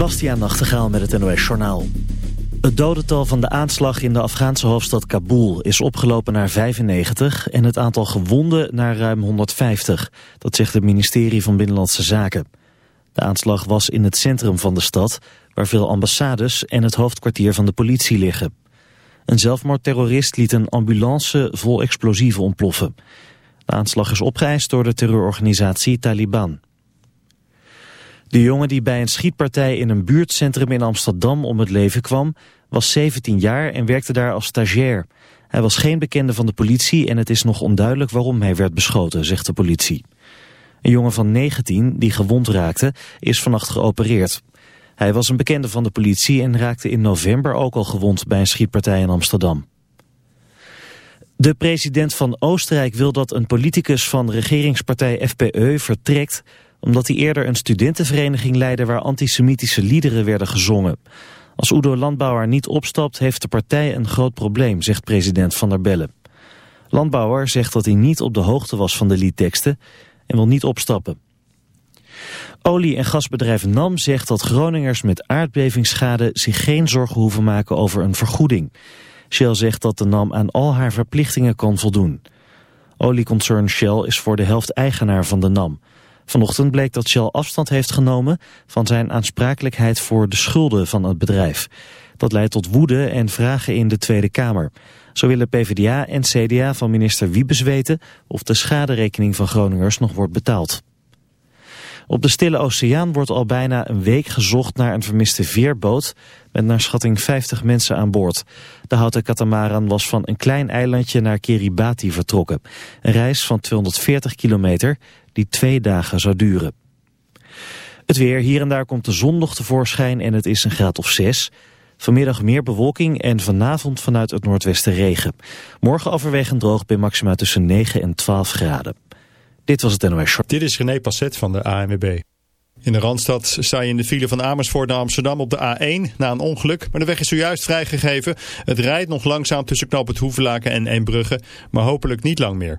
Bastiaan Nachtegaal met het NOS Journaal. Het dodental van de aanslag in de Afghaanse hoofdstad Kabul is opgelopen naar 95 en het aantal gewonden naar ruim 150. Dat zegt het ministerie van Binnenlandse Zaken. De aanslag was in het centrum van de stad, waar veel ambassades en het hoofdkwartier van de politie liggen. Een zelfmoordterrorist liet een ambulance vol explosieven ontploffen. De aanslag is opgeëist door de terreurorganisatie Taliban. De jongen die bij een schietpartij in een buurtcentrum in Amsterdam om het leven kwam, was 17 jaar en werkte daar als stagiair. Hij was geen bekende van de politie en het is nog onduidelijk waarom hij werd beschoten, zegt de politie. Een jongen van 19 die gewond raakte is vannacht geopereerd. Hij was een bekende van de politie en raakte in november ook al gewond bij een schietpartij in Amsterdam. De president van Oostenrijk wil dat een politicus van regeringspartij FPE vertrekt omdat hij eerder een studentenvereniging leidde waar antisemitische liederen werden gezongen. Als Udo Landbauer niet opstapt heeft de partij een groot probleem, zegt president Van der Bellen. Landbauer zegt dat hij niet op de hoogte was van de liedteksten en wil niet opstappen. Olie- en gasbedrijf NAM zegt dat Groningers met aardbevingsschade zich geen zorgen hoeven maken over een vergoeding. Shell zegt dat de NAM aan al haar verplichtingen kan voldoen. Olieconcern Shell is voor de helft eigenaar van de NAM. Vanochtend bleek dat Shell afstand heeft genomen van zijn aansprakelijkheid voor de schulden van het bedrijf. Dat leidt tot woede en vragen in de Tweede Kamer. Zo willen PvdA en CDA van minister Wiebes weten of de schaderekening van Groningers nog wordt betaald. Op de Stille Oceaan wordt al bijna een week gezocht naar een vermiste veerboot met naar schatting 50 mensen aan boord. De houten katamaran was van een klein eilandje naar Kiribati vertrokken. Een reis van 240 kilometer die twee dagen zou duren. Het weer, hier en daar komt de zon nog tevoorschijn en het is een graad of 6. Vanmiddag meer bewolking en vanavond vanuit het noordwesten regen. Morgen overwegend droog bij maxima tussen 9 en 12 graden. Dit was het NOS. Dit is René Passet van de ANWB. In de Randstad sta je in de file van Amersfoort naar Amsterdam op de A1 na een ongeluk. Maar de weg is zojuist vrijgegeven. Het rijdt nog langzaam tussen Knop het Hoevelaken en Eembrugge, maar hopelijk niet lang meer.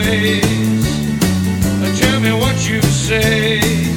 Ways? Tell me what you say.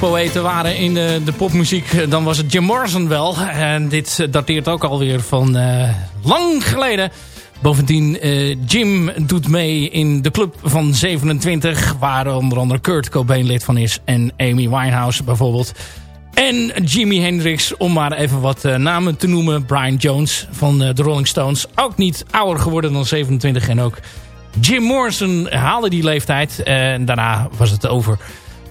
Poëten waren in de, de popmuziek, dan was het Jim Morrison wel. En dit dateert ook alweer van eh, lang geleden. Bovendien, eh, Jim doet mee in de club van 27... waar onder andere Kurt Cobain lid van is... en Amy Winehouse bijvoorbeeld. En Jimi Hendrix, om maar even wat eh, namen te noemen. Brian Jones van eh, de Rolling Stones. Ook niet ouder geworden dan 27. En ook Jim Morrison haalde die leeftijd. Eh, En daarna was het over.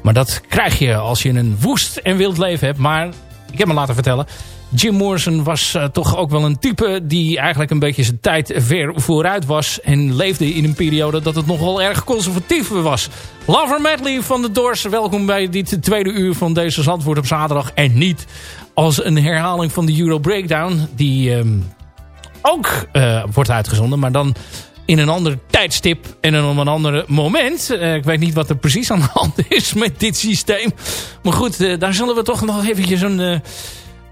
Maar dat krijg je als je een woest en wild leven hebt. Maar ik heb me laten vertellen... Jim Morrison was eh, toch ook wel een type die eigenlijk een beetje zijn tijd ver vooruit was. En leefde in een periode dat het nog wel erg conservatief was. Lover Medley van de Doors. Welkom bij dit tweede uur van deze Zandvoort op zaterdag. En niet als een herhaling van de Euro Breakdown. Die ehm, ook eh, wordt uitgezonden. Maar dan in een ander tijdstip en dan op een ander moment. Eh, ik weet niet wat er precies aan de hand is met dit systeem. Maar goed, eh, daar zullen we toch nog eventjes een, eh,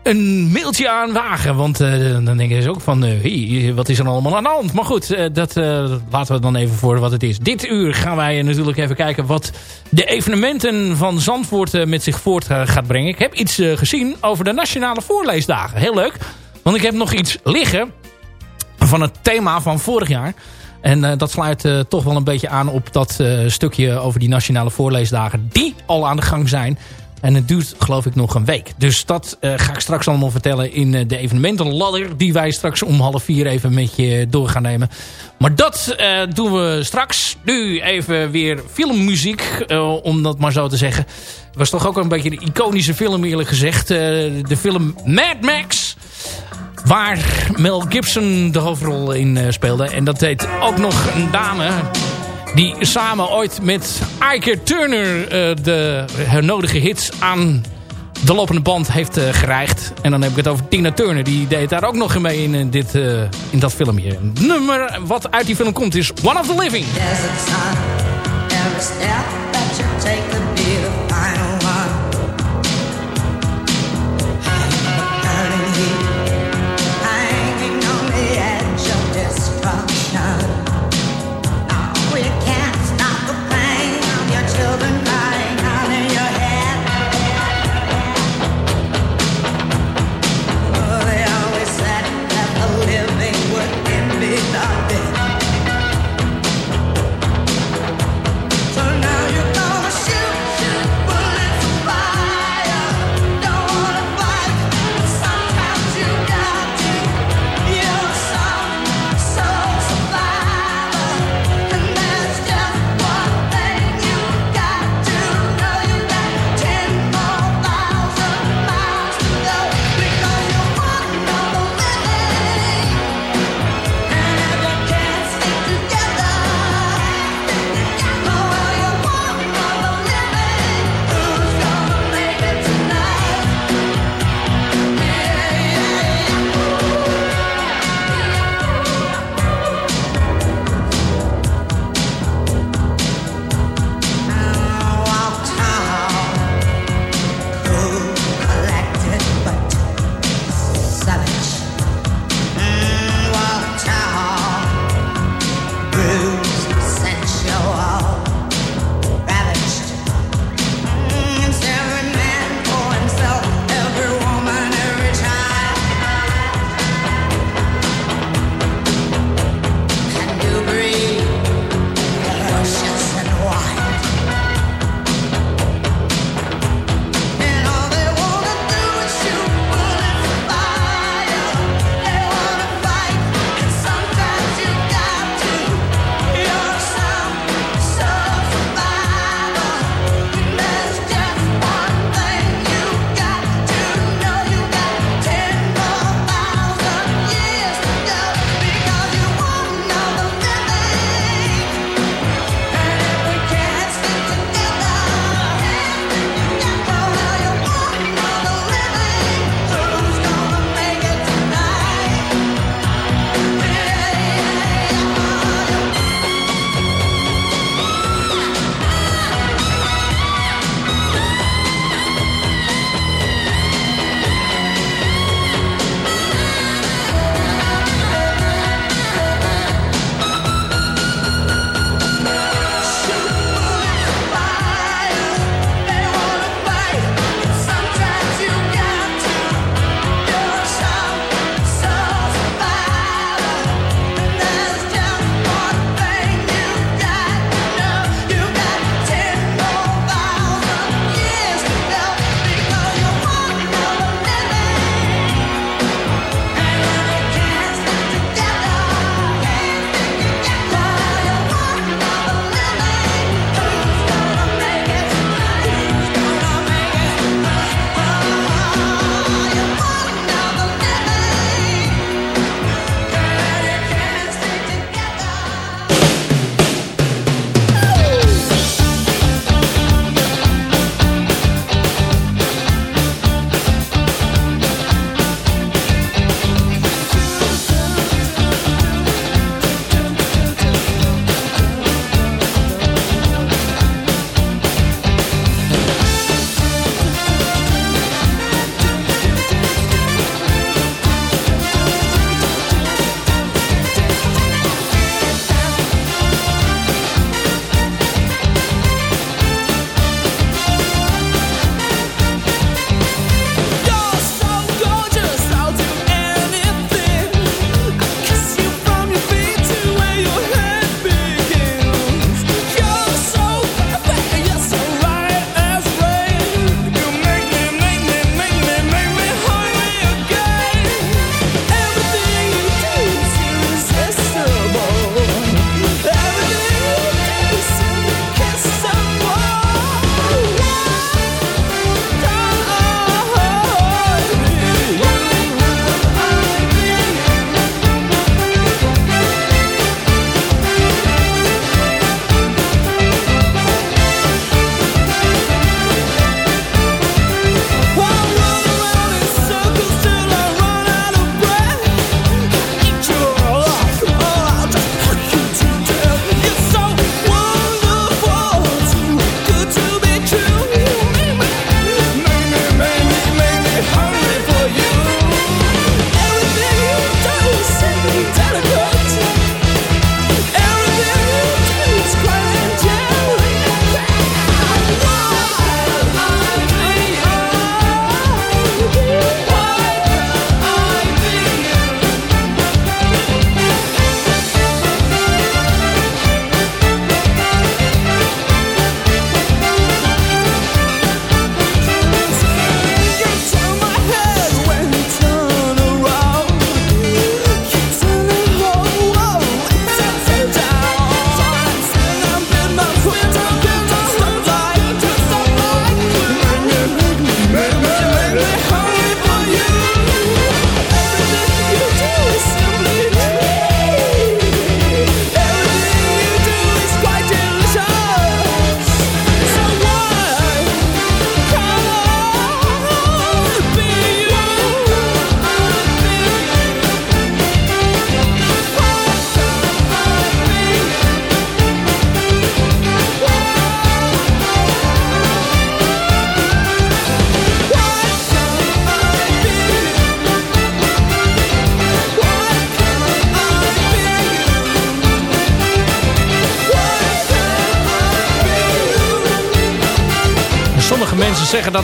een mailtje aan wagen. Want dan denken ze ook van, hey, wat is er allemaal aan de hand? Maar goed, dat laten we dan even voor wat het is. Dit uur gaan wij natuurlijk even kijken wat de evenementen van Zandvoort met zich voort gaat brengen. Ik heb iets gezien over de Nationale Voorleesdagen. Heel leuk, want ik heb nog iets liggen van het thema van vorig jaar. En eh, dat sluit eh, toch wel een beetje aan op dat eh, stukje over die nationale voorleesdagen die al aan de gang zijn. En het duurt geloof ik nog een week. Dus dat ga ik straks allemaal vertellen in de evenementenladder. Die wij straks om half vier even met je door gaan nemen. Maar dat doen we straks. Nu even weer filmmuziek. om dat maar zo te zeggen. Was toch ook een beetje een iconische film eerlijk gezegd. De film Mad Max. Waar Mel Gibson de hoofdrol in eh, speelde. En dat deed ook nog een dame die samen ooit met Ike Turner eh, de nodige hits aan de lopende band heeft gereicht. En dan heb ik het over Tina Turner. Die deed daar ook nog mee in, dit, in dat filmpje. Het nummer wat uit die film komt is One of the Living.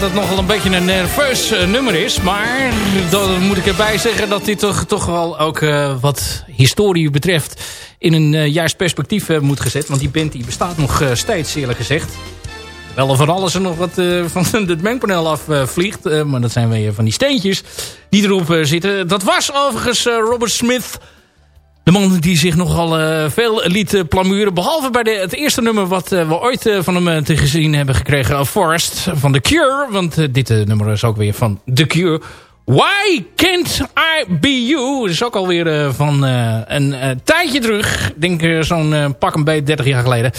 Het nogal een beetje een nerveus uh, nummer is. Maar dan moet ik erbij zeggen dat dit toch, toch wel ook uh, wat historie betreft... in een uh, juist perspectief moet gezet. Want die band die bestaat nog steeds, eerlijk gezegd. Wel van alles er nog wat van het mengpaneel afvliegt. maar dat zijn weer van die steentjes die erop zitten. Dat was overigens Robert Smith... De man die zich nogal uh, veel liet uh, plamuren. Behalve bij de, het eerste nummer wat uh, we ooit van hem te gezien hebben gekregen. Forest van The Cure. Want dit nummer is ook weer van The Cure. Why Can't I Be You? is ook alweer van een tijdje terug. Ik denk zo'n pak een beetje 30 jaar geleden.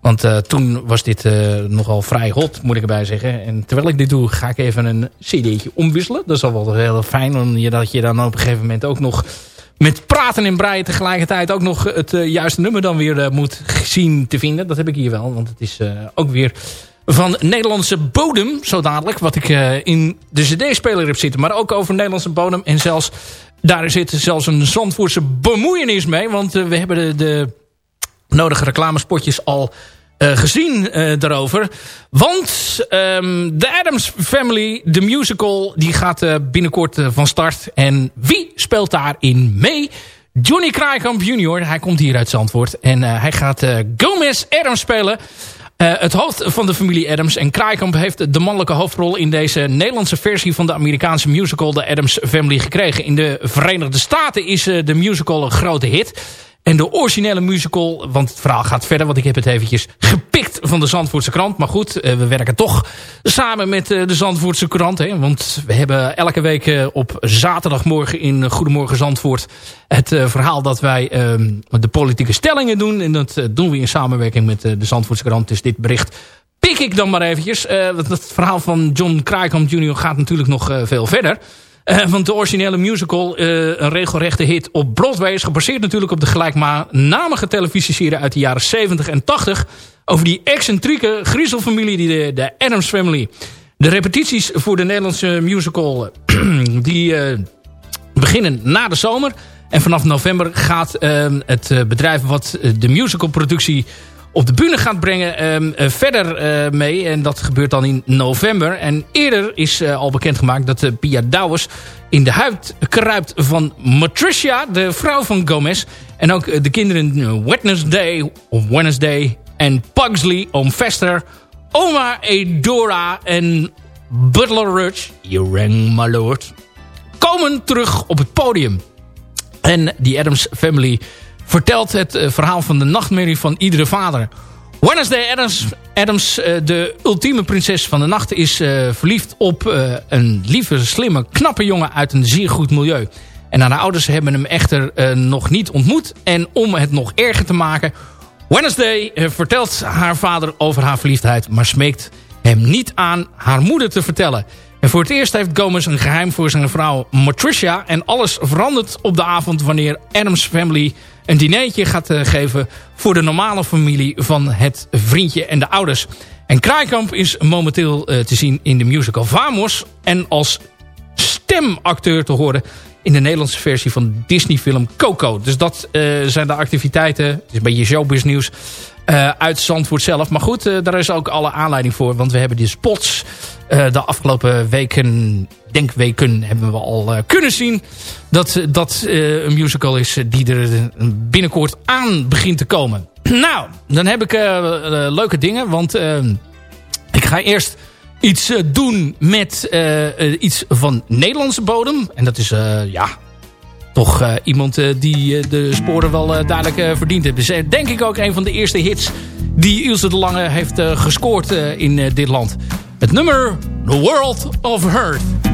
Want toen was dit nogal vrij hot, moet ik erbij zeggen. En terwijl ik dit doe, ga ik even een cd'tje omwisselen. Dat is al wel heel fijn. Dat je dan op een gegeven moment ook nog met praten en breien tegelijkertijd ook nog het uh, juiste nummer dan weer uh, moet zien te vinden. Dat heb ik hier wel, want het is uh, ook weer van Nederlandse bodem, zo dadelijk. Wat ik in de cd-speler heb zitten, maar ook over Nederlandse bodem. En zelfs, daar zit zelfs een Zandvoortse bemoeienis mee. Want we hebben de, de nodige reclamespotjes al uh, gezien uh, daarover. Want um, de Adams Family, de musical, die gaat uh, binnenkort van start. En wie speelt daarin mee? Johnny Kraaikamp Jr. Hij komt hier uit Zandvoort. En hij gaat Gomez Adams spelen. het hoofd van de familie Adams. En Kraaikamp heeft de mannelijke hoofdrol in deze Nederlandse versie van de Amerikaanse musical The Adams Family gekregen. In de Verenigde Staten is de musical een grote hit. En de originele musical, want het verhaal gaat verder... want ik heb het eventjes gepikt van de Zandvoortse krant. Maar goed, eh, we werken toch samen met eh, de Zandvoortse krant. Hè, want we hebben elke week eh, op zaterdagmorgen in Goedemorgen Zandvoort... het verhaal dat wij ehm, de politieke stellingen doen. En dat doen we in samenwerking met de Zandvoortse krant. Dus dit bericht pik ik dan maar eventjes. het verhaal van John Kraaikamp Jr. gaat natuurlijk nog veel verder... Uh, want de originele musical, uh, een regelrechte hit op Broadway... is gebaseerd natuurlijk op de gelijknamige televisieserie uit de jaren 70 en 80... over die excentrieke griezelfamilie, die de, de Adams Family. De repetities voor de Nederlandse musical die uh, beginnen na de zomer... En vanaf november gaat het bedrijf wat de musicalproductie op de bühne gaat brengen um, verder uh, mee. En dat gebeurt dan in november. En eerder is uh, al bekendgemaakt dat Pia Douwes in de huid kruipt van Matricia, de vrouw van Gomez. En ook de kinderen Wednesday of Wednesday en Pugsley, Oom Vester, Oma Edora en Butler Rudge, you rang my lord, komen terug op het podium. En die Adams Family vertelt het uh, verhaal van de nachtmerrie van iedere vader. Wednesday Adams, Adams uh, de ultieme prinses van de nacht, is uh, verliefd op een lieve, slimme, knappe jongen uit een zeer goed milieu. En haar ouders hebben hem echter nog niet ontmoet. En om het nog erger te maken... Wednesday vertelt haar vader over haar verliefdheid... maar smeekt hem niet aan haar moeder te vertellen. En voor het eerst heeft Gomez een geheim voor zijn vrouw Matricia... en alles verandert op de avond wanneer Adams Family een dinertje gaat uh, geven voor de normale familie van het vriendje en de ouders. En Kraaikamp is momenteel uh, te zien in de musical Vamos en als stemacteur te horen in de Nederlandse versie van de Disney-film Coco. Dus dat uh, zijn de activiteiten. Het is een beetje showbiznieuws. Uh, uit Zandvoort zelf. Maar goed, uh, daar is ook alle aanleiding voor. Want we hebben die spots uh, de afgelopen weken, denkweken, hebben we al kunnen zien. Dat dat een musical is die er binnenkort aan begint te komen. nou, dan heb ik leuke dingen. Want ik ga eerst iets doen met iets van Nederlandse bodem. En dat is, ja, toch uh, iemand uh, die uh, de sporen wel duidelijk verdiend heeft. Dus denk ik ook een van de eerste hits die Ilse de Lange heeft gescoord in dit land. Het nummer The World of Hurt.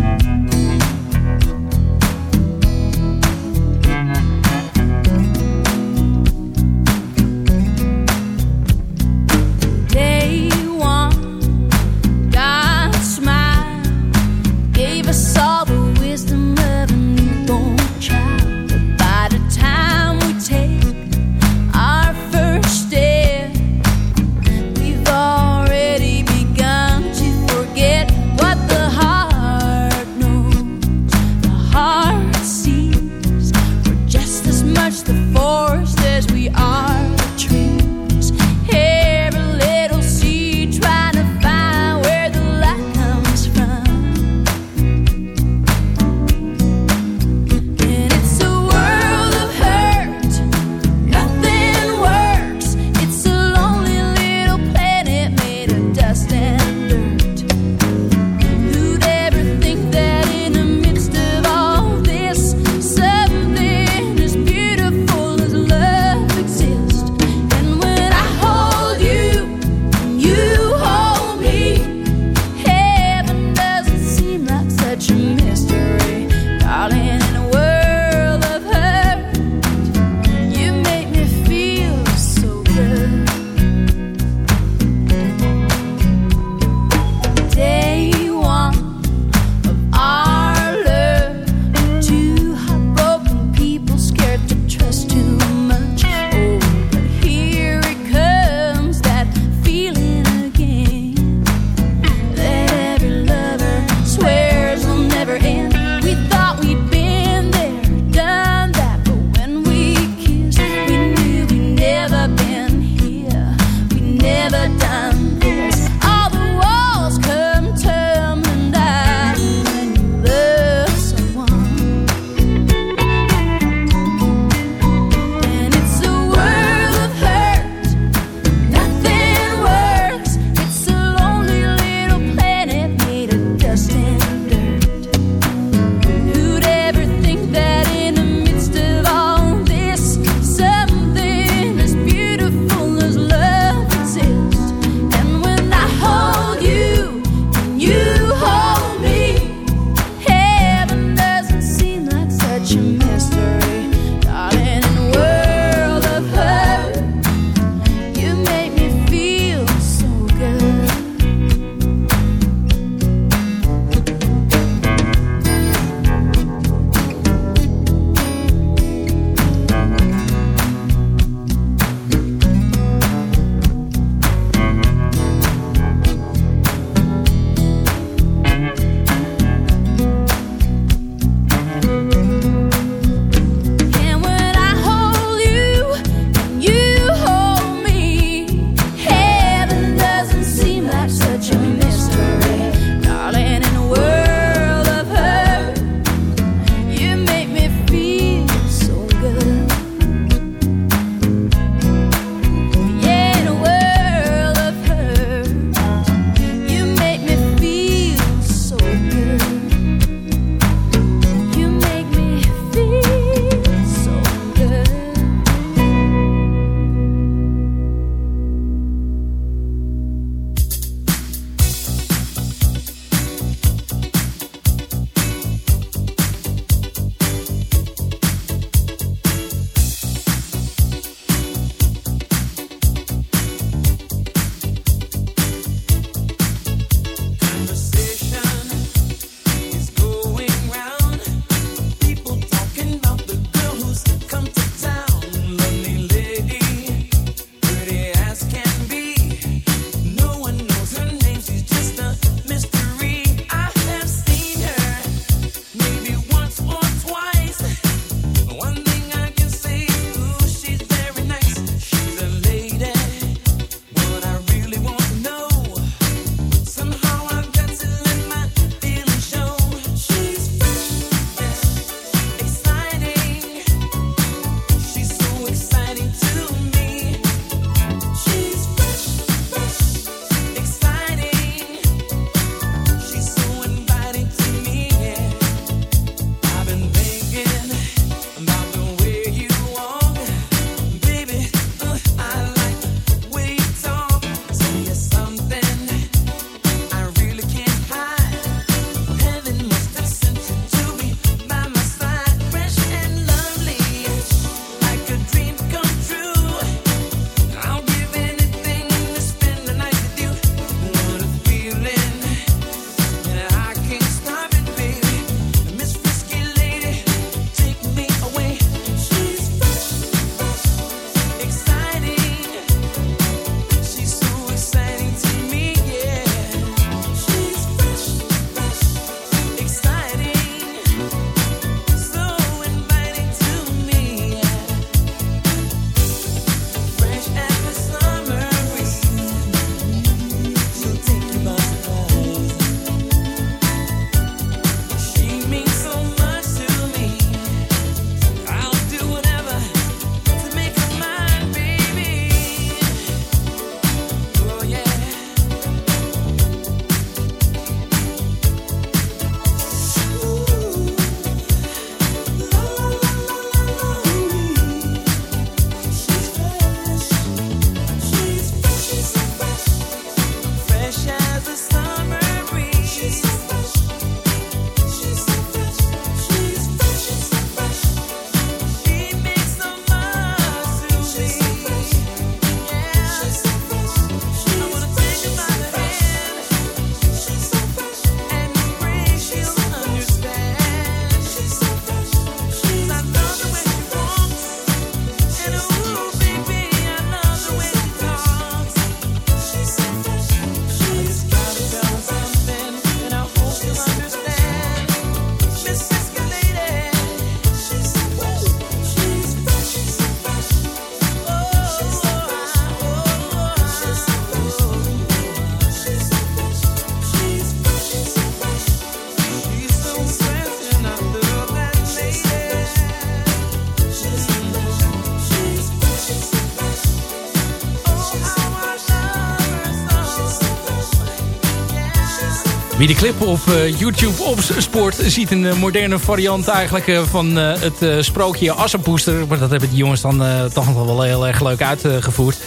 Wie de clip op uh, YouTube opspoort, ziet een uh, moderne variant eigenlijk uh, van het sprookje Assenpoester. Maar dat hebben die jongens dan toch nog wel heel erg leuk uitgevoerd.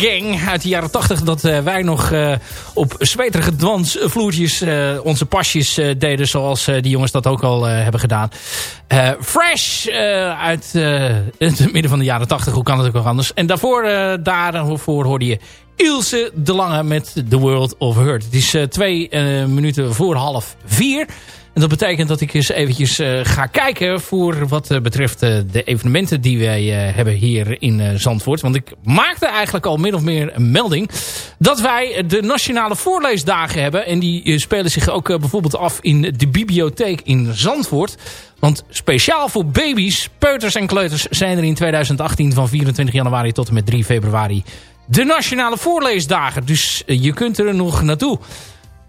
Gang uit de jaren 80. Dat wij nog op zweterige dansvloertjes onze pasjes deden. Zoals die jongens dat ook al hebben gedaan. Fresh uit het midden van de jaren 80. Hoe kan het ook nog anders? En daarvoor, daarvoor hoorde je Ilse de Lange met The World of Hurt. Het is twee minuten voor half vier. En dat betekent dat ik eens eventjes uh, ga kijken voor wat betreft de evenementen die wij hebben hier in Zandvoort. Want ik maakte eigenlijk al min of meer een melding dat wij de nationale voorleesdagen hebben. En die spelen zich ook bijvoorbeeld af in de bibliotheek in Zandvoort. Want speciaal voor baby's, peuters en kleuters zijn er in 2018 van 24 januari tot en met 3 februari de Nationale Voorleesdagen. Dus eh, je kunt er nog naartoe.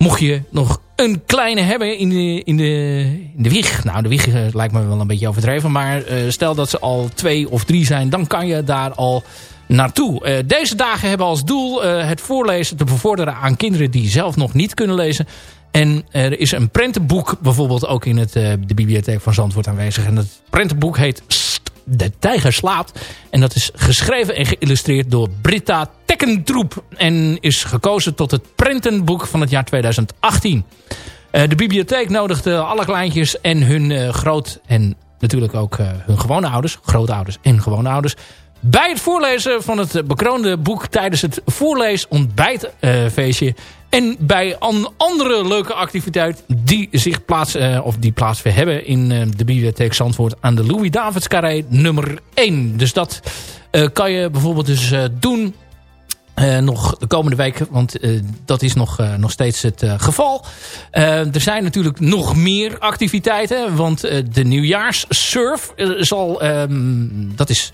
Mocht je nog een kleine hebben in de, in de, in de wieg. Nou, de wieg uh, lijkt me wel een beetje overdreven. Maar uh, stel dat ze al twee of drie zijn, dan kan je daar al naartoe. Uh, deze dagen hebben als doel het voorlezen te bevorderen aan kinderen die zelf nog niet kunnen lezen. En er is een prentenboek bijvoorbeeld ook in het, de bibliotheek van Zandvoort aanwezig. En dat prentenboek heet de Tijger slaapt. En dat is geschreven en geïllustreerd door Britta Tekkentroep. En is gekozen tot het prentenboek van het jaar 2018. Uh, eh, de bibliotheek nodigde alle kleintjes en hun uh, groot... en natuurlijk ook uh, hun gewone ouders, grootouders en gewone ouders... bij het voorlezen van het bekroonde boek tijdens het voorlees-ontbijtfeestje... En bij een andere leuke activiteit die zich plaats, uh, of die plaats hebben in uh, de bibliotheek Zandvoort aan de Louis Davids Carré nummer 1. Dus dat uh, kan je bijvoorbeeld dus doen nog de komende week, want dat is nog, nog steeds het geval. er zijn natuurlijk nog meer activiteiten, want de nieuwjaarssurf zal, um, dat is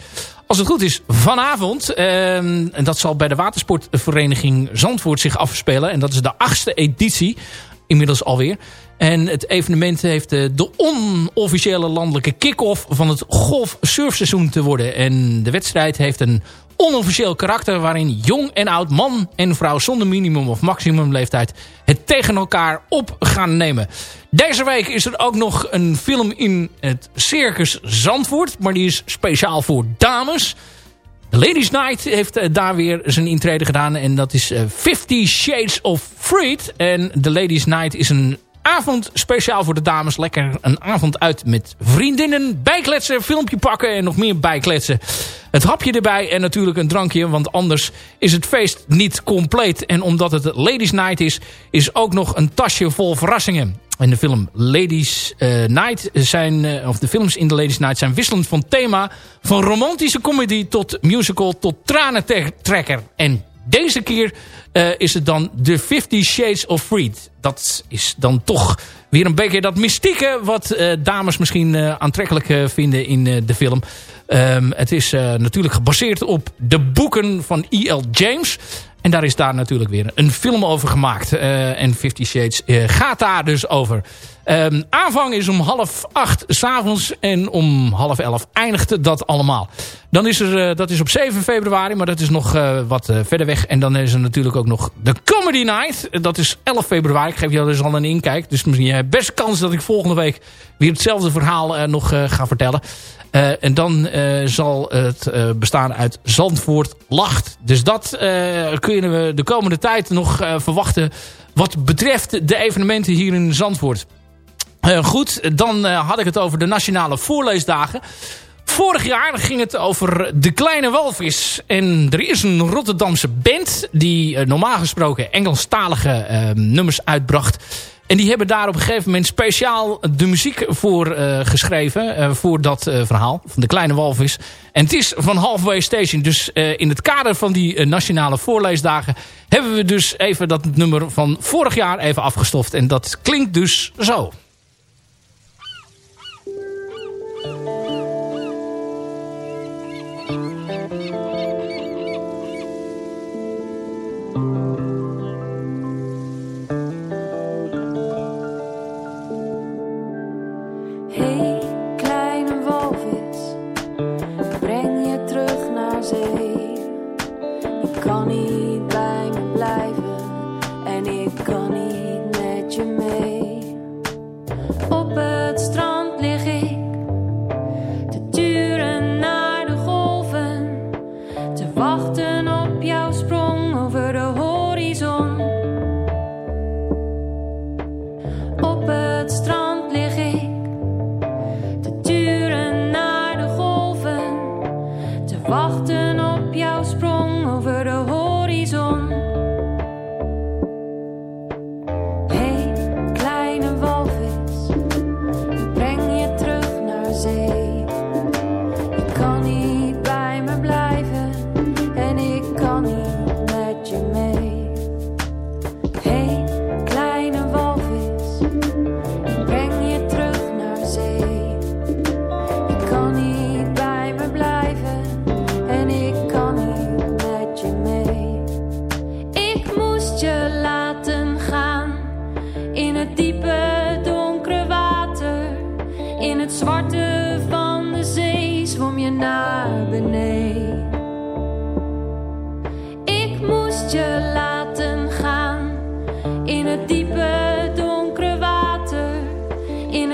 als het goed is, vanavond. Ehm, en dat zal bij de watersportvereniging Zandvoort zich afspelen. En dat is de achtste editie. Inmiddels alweer. En het evenement heeft de, de onofficiële landelijke kick-off van het golf-surfseizoen te worden. En de wedstrijd heeft een onofficieel karakter waarin jong en oud, man en vrouw zonder minimum of maximum leeftijd het tegen elkaar op gaan nemen. Deze week is er ook nog een film in het Circus Zandvoort, maar die is speciaal voor dames. The Ladies Night heeft eh, daar weer zijn intrede gedaan en dat is uh, Fifty Shades of Freed. En The Ladies Night is een avond speciaal voor de dames. Lekker een avond uit met vriendinnen. Bijkletsen, filmpje pakken en nog meer bijkletsen. Het hapje erbij en natuurlijk een drankje. Want anders is het feest niet compleet. En omdat het Ladies Night is, is ook nog een tasje vol verrassingen. In de film Ladies uh, Night zijn, uh, of de films in de Ladies Night zijn wisselend van thema. Van romantische comedy tot musical tot tranentrekker. En deze keer uh, is het dan The Fifty Shades of Freed. Dat is dan toch weer een beetje dat mystieke... wat uh, dames misschien uh, aantrekkelijk vinden in de film. Um, het is natuurlijk gebaseerd op de boeken van E.L. James... En daar is daar natuurlijk weer een film over gemaakt. En Fifty Shades gaat daar dus over. Um, aanvang is om half acht s'avonds en om half elf eindigt dat allemaal. Dan is er, uh, dat is op 7 februari, maar dat is nog wat verder weg. En dan is er natuurlijk ook nog de Comedy Night. Dat is 11 februari. Ik geef jou dus al een inkijk. Dus misschien best kans dat ik volgende week weer hetzelfde verhaal nog ga vertellen. En dan zal het bestaan uit Zandvoort Lacht. Dus dat kunnen we de komende tijd nog verwachten wat betreft de evenementen hier in Zandvoort. Goed, dan had ik het over de Nationale Voorleesdagen. Vorig jaar ging het over de kleine walvis. En er is een Rotterdamse band die normaal gesproken Engelstalige nummers uitbracht. En die hebben daar op een gegeven moment speciaal de muziek voor geschreven. Voor dat verhaal van de kleine walvis. En het is van Halfway Station. Dus in het kader van die nationale voorleesdagen... hebben we dus even dat nummer van vorig jaar even afgestoft. En dat klinkt dus zo.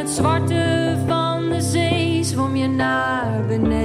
Het zwarte van de zee zwom je naar beneden.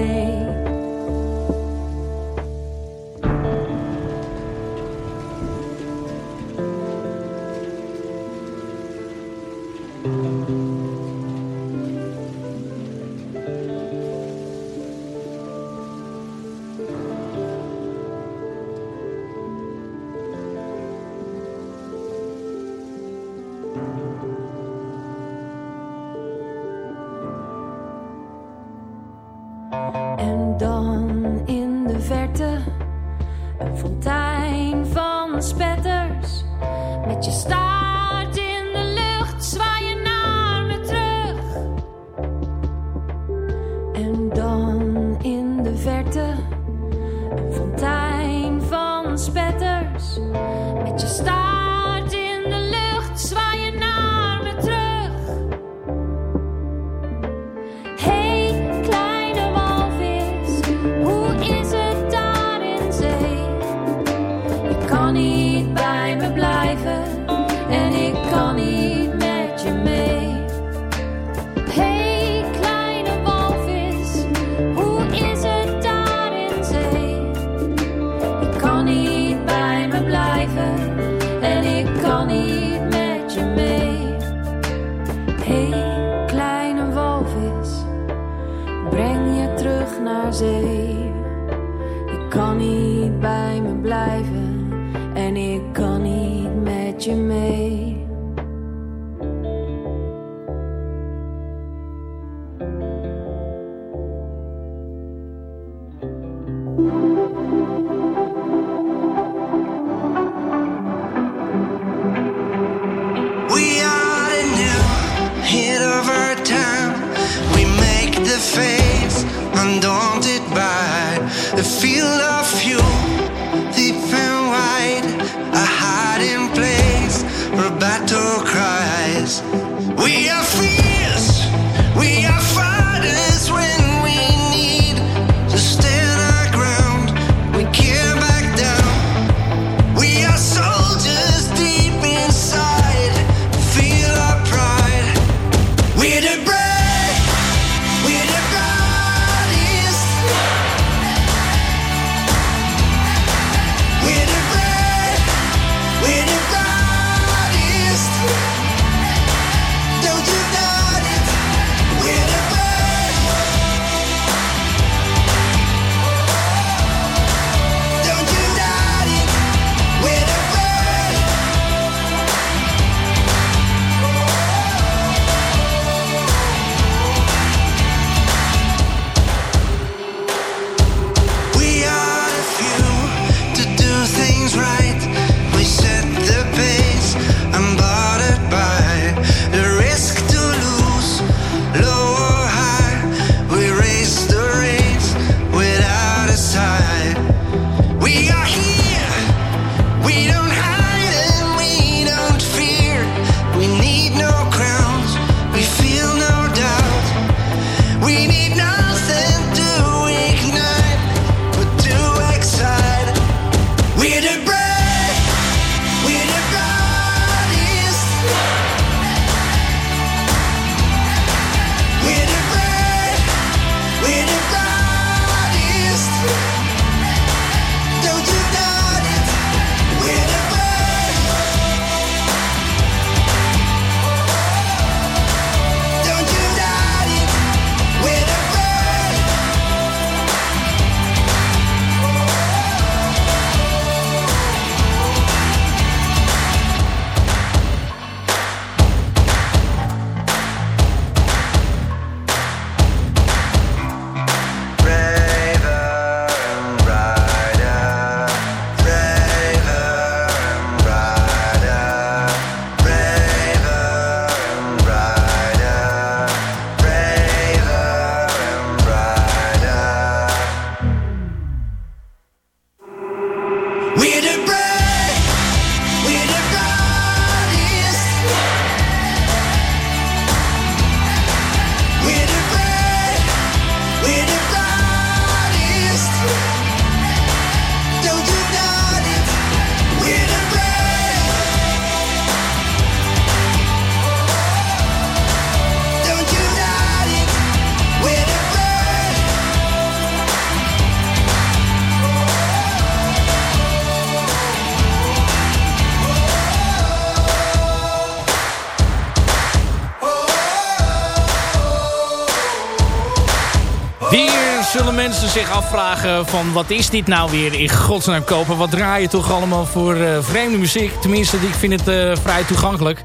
Afvragen van wat is dit nou weer in godsnaam kopen? Wat draai je toch allemaal voor uh, vreemde muziek? Tenminste, ik vind het uh, vrij toegankelijk.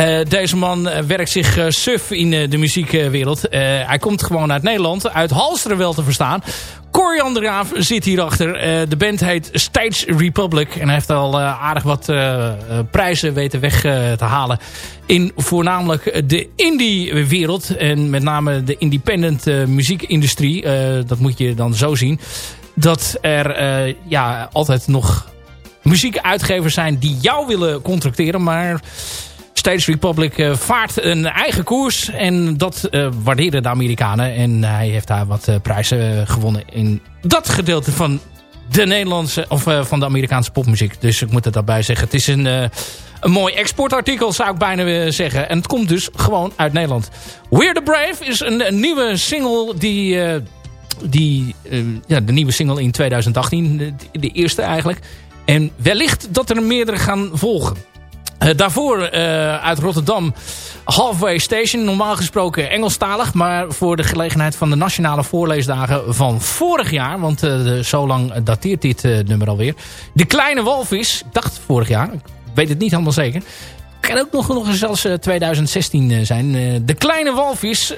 Uh, deze man werkt zich suf in de muziekwereld. hij komt gewoon uit Nederland, uit Halsteren wel te verstaan. Corian de Raaf zit hierachter. de band heet Stage Republic. En hij heeft al aardig wat prijzen weten weg te halen in voornamelijk de indie-wereld. En met name de independent muziekindustrie. Dat moet je dan zo zien. Dat er ja, altijd nog muziekuitgevers zijn die jou willen contracteren. Maar Stage Republic vaart een eigen koers. En dat waarderen de Amerikanen. En hij heeft daar wat prijzen gewonnen in dat gedeelte van de Nederlandse of van de Amerikaanse popmuziek. Dus ik moet het daarbij zeggen. Het is een een mooi exportartikel zou ik bijna zeggen. En het komt dus gewoon uit Nederland. We're the Brave is een, nieuwe single die... Die ja, de nieuwe single in 2018. De, de, eerste eigenlijk. En wellicht dat er meerdere gaan volgen. Uh, daarvoor uit Rotterdam Halfway Station. Normaal gesproken Engelstalig. Maar voor de gelegenheid van de nationale voorleesdagen van vorig jaar. Want de, zo lang dateert dit nummer alweer. De Kleine Walvis. Ik dacht vorig jaar weet het niet helemaal zeker. Kan ook nog, nog zelfs 2016 eh, zijn. Eh, de Kleine Walvis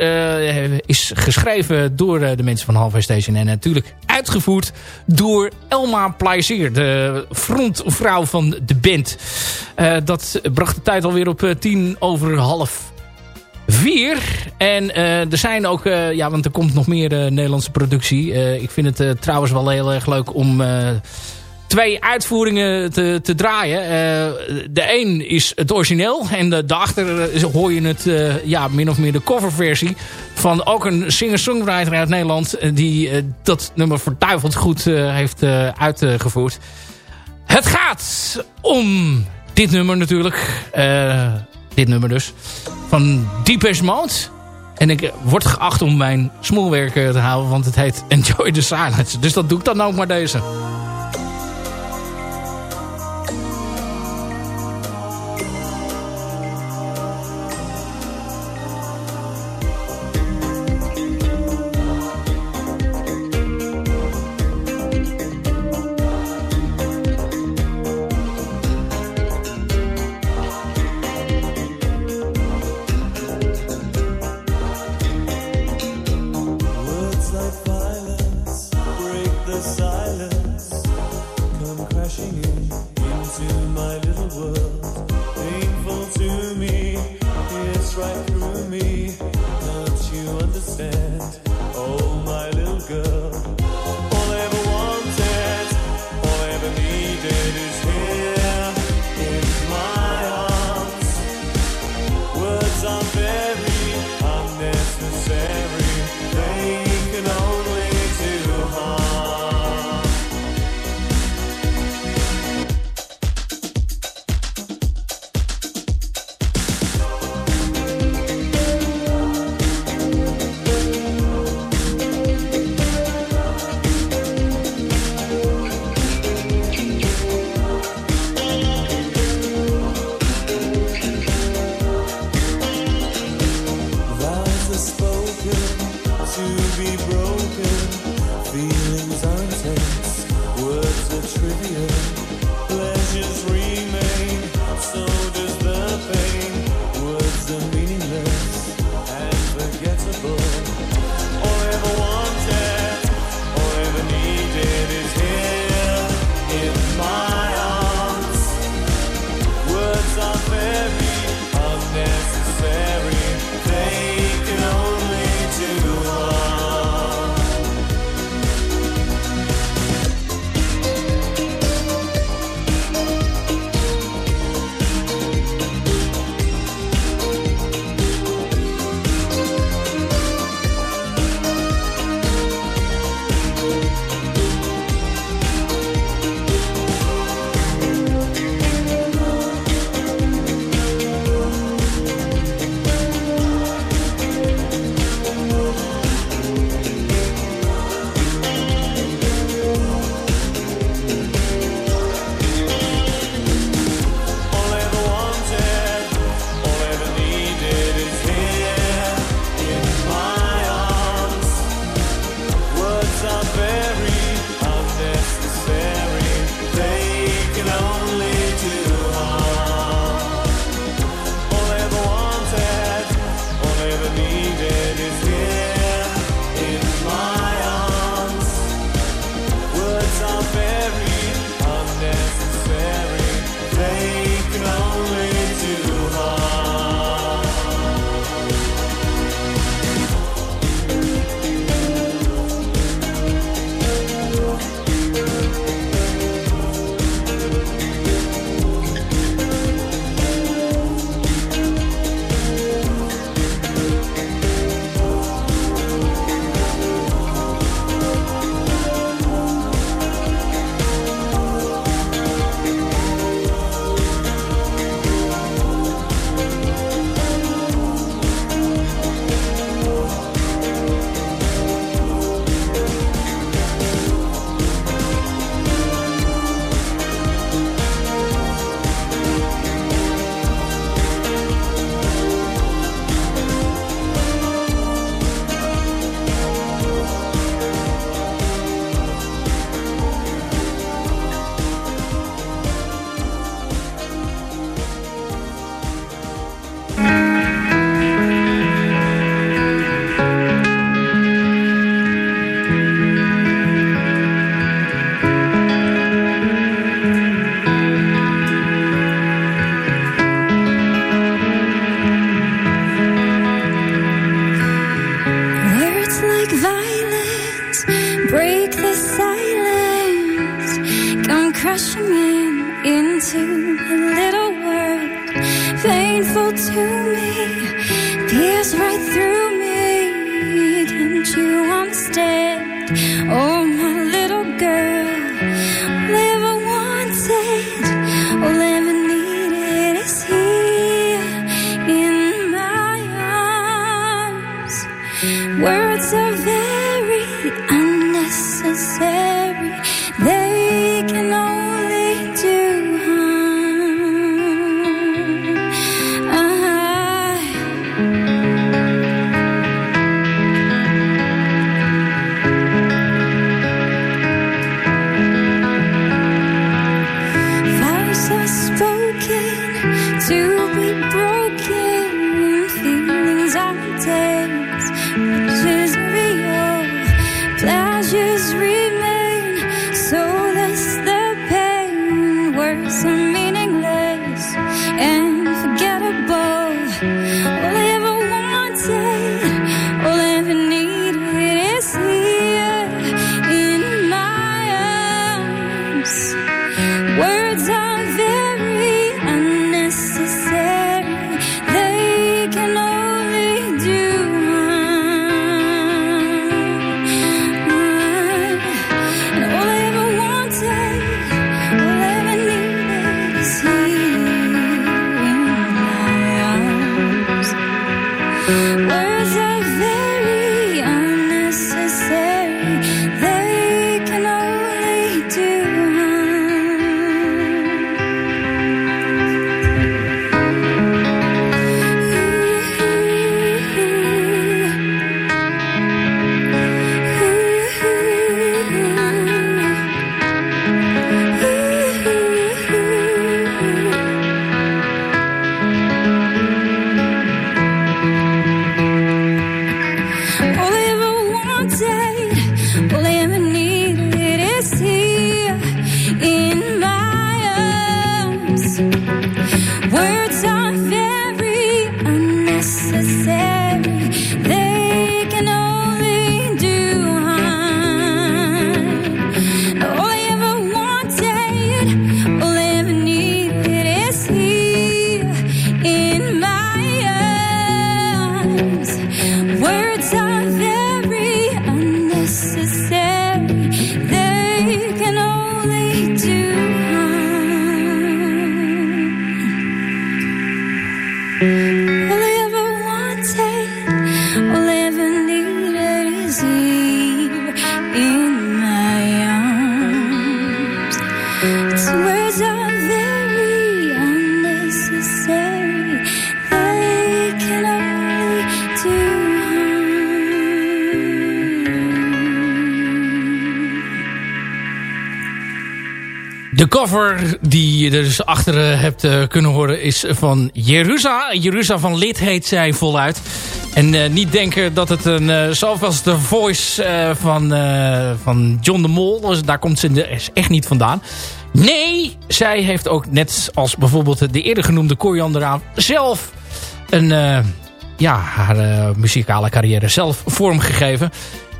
is geschreven door de mensen van Halfway Station. En natuurlijk uitgevoerd door Elma Plaisier. De frontvrouw van de band. dat bracht de tijd alweer op tien over half vier. En er zijn ook, ja, want er komt nog meer Nederlandse productie. ik vind het trouwens wel heel erg leuk om twee uitvoeringen te, te draaien. Uh, de een is het origineel. En de, daarachter hoor je het, uh, ja, min of meer de coverversie. Van ook een singer-songwriter uit Nederland. Die dat nummer verduiveld goed heeft uitgevoerd. Het gaat om dit nummer natuurlijk. dit nummer dus. Van Deepest Mode. En ik word geacht om mijn smoelwerk te houden. Want het heet Enjoy the Silence. Dus dat doe ik dan ook maar deze. in my De cover die je dus achter eh, hebt eh, kunnen horen is van Jerusa. Jerusa van Lid heet zij voluit. En eh, niet denken dat het een, eh, zoals de voice van, van John de Mol, dus daar komt ze is echt niet vandaan. Nee, zij heeft ook net als bijvoorbeeld de eerder genoemde Coriander zelf een, ja, haar muzikale carrière zelf vormgegeven.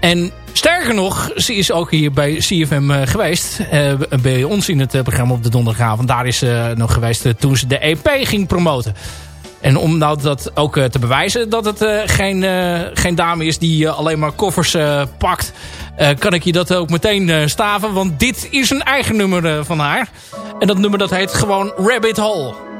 En sterker nog, ze is ook hier bij CFM eh, geweest. eh, bij ons in het eh, programma op de donderdagavond. Daar is ze nog geweest toen ze de EP ging promoten. En om nou dat ook te bewijzen dat het geen, geen dame is die alleen maar koffers pakt... kan ik je dat ook meteen staven. Want dit is een eigen nummer van haar. En dat nummer dat heet gewoon Rabbit Hole.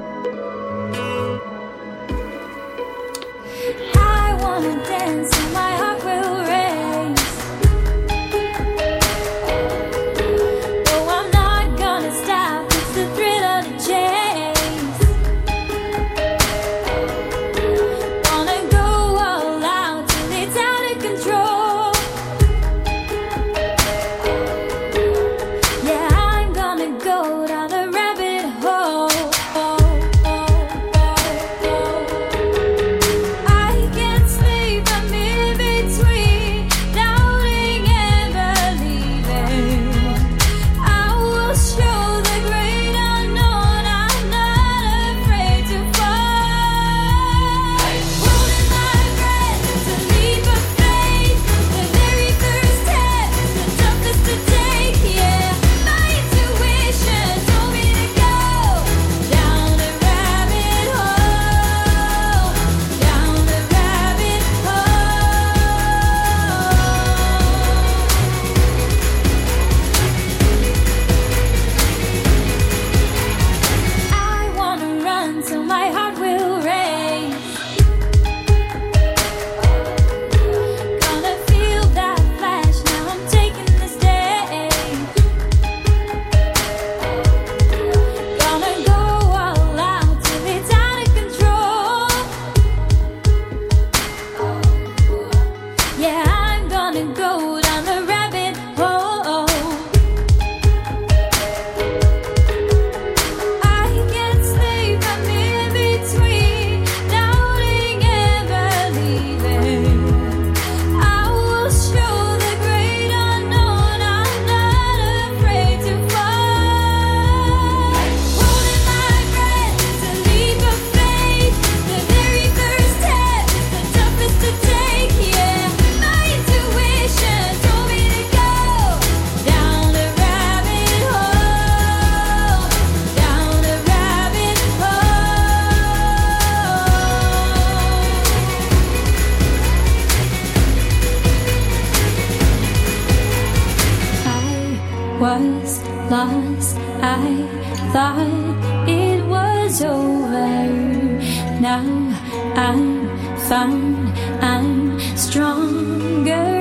I'm stronger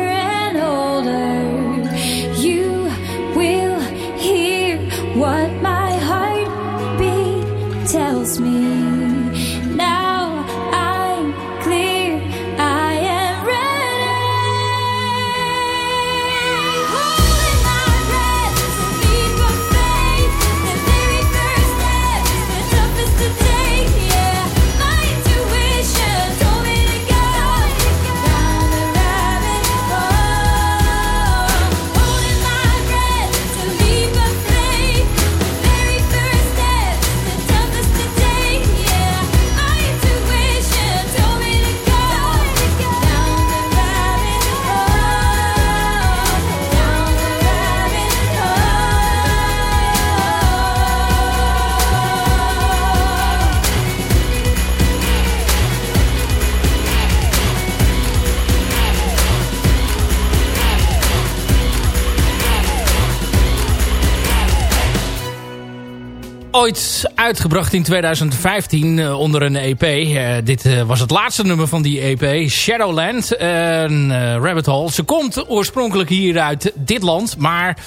Ooit uitgebracht in 2015 eh, onder een EP. Eh, dit eh, was het laatste nummer van die EP. Shadowland. eh, Rabbit Hole. Ze komt oorspronkelijk hier uit dit land. Maar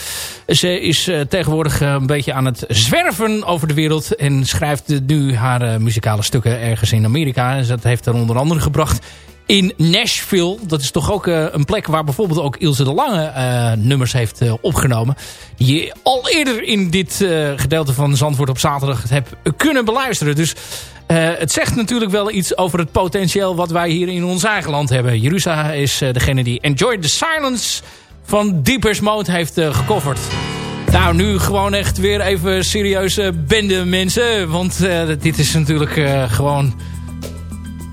ze is tegenwoordig een beetje aan het zwerven over de wereld. En schrijft nu haar muzikale stukken ergens in Amerika. En dat heeft er onder andere gebracht in Nashville. Dat is toch ook eh, een plek waar bijvoorbeeld ook Ilse de Lange eh, nummers heeft eh, opgenomen. Die je al eerder in dit gedeelte van Zandvoort op zaterdag hebt kunnen beluisteren. Dus het zegt natuurlijk wel iets over het potentieel wat wij hier in ons eigen land hebben. Jerusa is degene die Enjoy the Silence van Deepers Mode heeft gecoverd. Nou, nu gewoon echt weer even serieuze bende mensen. Want dit is natuurlijk gewoon...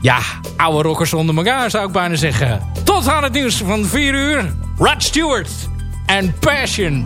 Ja, oude rockers onder elkaar zou ik bijna zeggen. Tot aan het nieuws van 4 uur. Rod Stewart en Passion.